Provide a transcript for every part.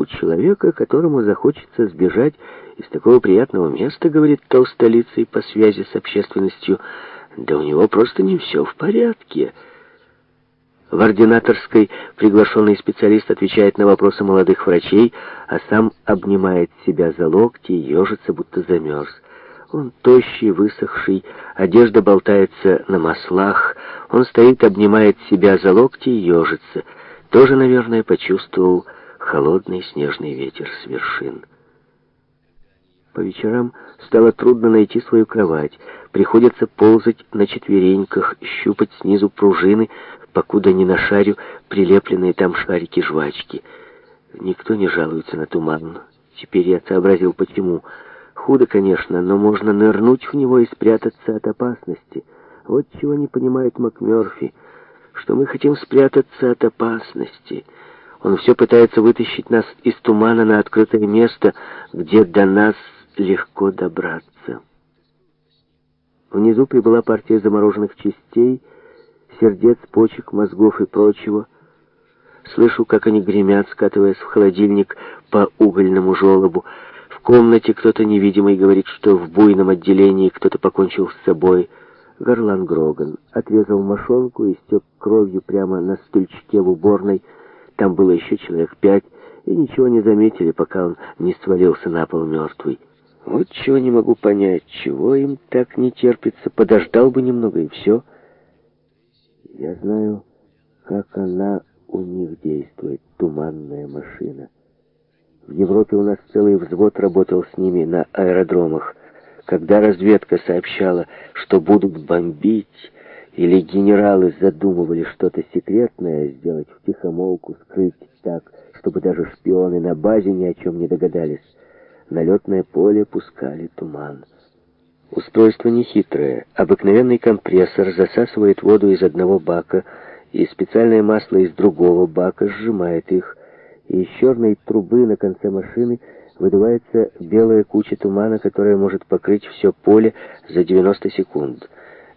у человека, которому захочется сбежать из такого приятного места, говорит толстолицей по связи с общественностью, да у него просто не все в порядке. В ординаторской приглашенный специалист отвечает на вопросы молодых врачей, а сам обнимает себя за локти и ежится, будто замерз. Он тощий, высохший, одежда болтается на маслах. Он стоит, обнимает себя за локти и ежится. Тоже, наверное, почувствовал, холодный снежный ветер с вершин. По вечерам стало трудно найти свою кровать. Приходится ползать на четвереньках, щупать снизу пружины, покуда не нашарю прилепленные там шарики жвачки. Никто не жалуется на туман. Теперь я сообразил, почему. Худо, конечно, но можно нырнуть в него и спрятаться от опасности. Вот чего не понимает МакМёрфи, что мы хотим спрятаться от опасности — он все пытается вытащить нас из тумана на открытое место, где до нас легко добраться. Внизу прибыла партия замороженных частей, сердец, почек, мозгов и прочего. Слышу, как они гремят, скатываясь в холодильник по угольному желобу. В комнате кто-то невидимый говорит, что в буйном отделении кто-то покончил с собой. Горлан Гроган отрезал мошонку и стек кровью прямо на стульчике в уборной, там было еще человек пять, и ничего не заметили, пока он не свалился на пол мертвый. Вот чего не могу понять, чего им так не терпится. Подождал бы немного, и все. Я знаю, как она у них действует, туманная машина. В Европе у нас целый взвод работал с ними на аэродромах. Когда разведка сообщала, что будут бомбить, или генералы задумывали что-то секретное сделать в тихомолку, скрыть так, чтобы даже шпионы на базе ни о чем не догадались. На летное поле пускали туман. Устройство нехитрое. Обыкновенный компрессор засасывает воду из одного бака, и специальное масло из другого бака сжимает их, и из черной трубы на конце машины выдувается белая куча тумана, которая может покрыть все поле за 90 секунд.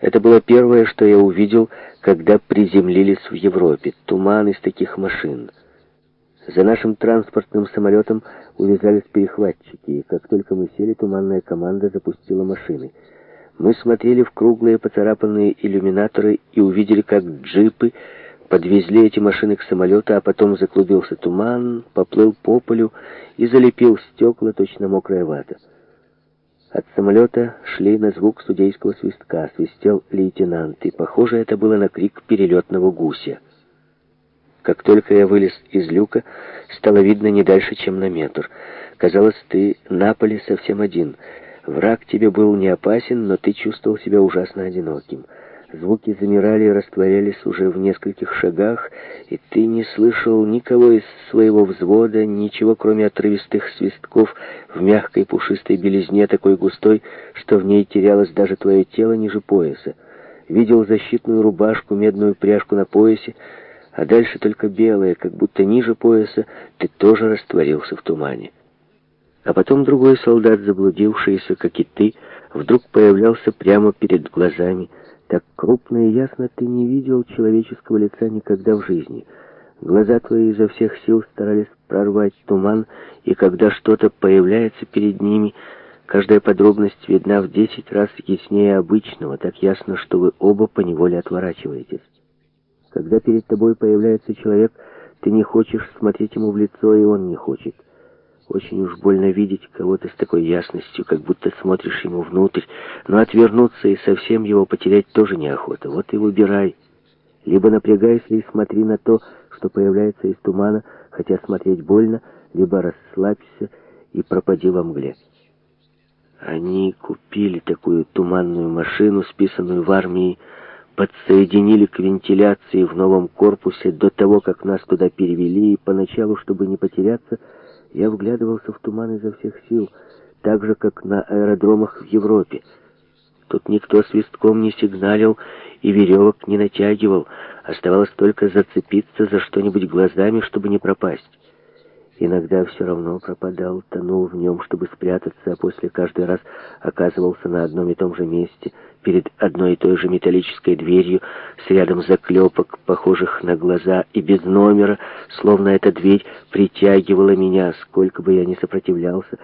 Это было первое, что я увидел, когда приземлились в Европе. Туман из таких машин. За нашим транспортным самолетом увязались перехватчики, и как только мы сели, туманная команда запустила машины. Мы смотрели в круглые поцарапанные иллюминаторы и увидели, как джипы подвезли эти машины к самолету, а потом заклубился туман, поплыл по полю и залепил стекла, точно мокрая вата. От самолета шли на звук судейского свистка. Свистел лейтенант, и, похоже, это было на крик перелетного гуся. Как только я вылез из люка, стало видно не дальше, чем на метр. Казалось, ты на поле совсем один. Враг тебе был не опасен, но ты чувствовал себя ужасно одиноким. Звуки замирали и растворялись уже в нескольких шагах, и ты не слышал никого из своего взвода, ничего, кроме отрывистых свистков в мягкой пушистой белизне, такой густой, что в ней терялось даже твое тело ниже пояса. Видел защитную рубашку, медную пряжку на поясе, а дальше только белое, как будто ниже пояса ты тоже растворился в тумане. А потом другой солдат, заблудившийся, как и ты, вдруг появлялся прямо перед глазами, так крупно и ясно ты не видел человеческого лица никогда в жизни. Глаза твои изо всех сил старались прорвать туман, и когда что-то появляется перед ними, каждая подробность видна в десять раз яснее обычного, так ясно, что вы оба поневоле отворачиваетесь. Когда перед тобой появляется человек, ты не хочешь смотреть ему в лицо, и он не хочет. Очень уж больно видеть кого-то с такой ясностью, как будто смотришь ему внутрь, но отвернуться и совсем его потерять тоже неохота. Вот и выбирай. Либо напрягайся и смотри на то, что появляется из тумана, хотя смотреть больно, либо расслабься и пропади во мгле. Они купили такую туманную машину, списанную в армии, подсоединили к вентиляции в новом корпусе до того, как нас туда перевели, и поначалу, чтобы не потеряться, я вглядывался в туман изо всех сил, так же, как на аэродромах в Европе. Тут никто свистком не сигналил и веревок не натягивал. Оставалось только зацепиться за что-нибудь глазами, чтобы не пропасть иногда все равно пропадал, тонул в нем, чтобы спрятаться, а после каждый раз оказывался на одном и том же месте, перед одной и той же металлической дверью, с рядом заклепок, похожих на глаза, и без номера, словно эта дверь притягивала меня, сколько бы я ни сопротивлялся,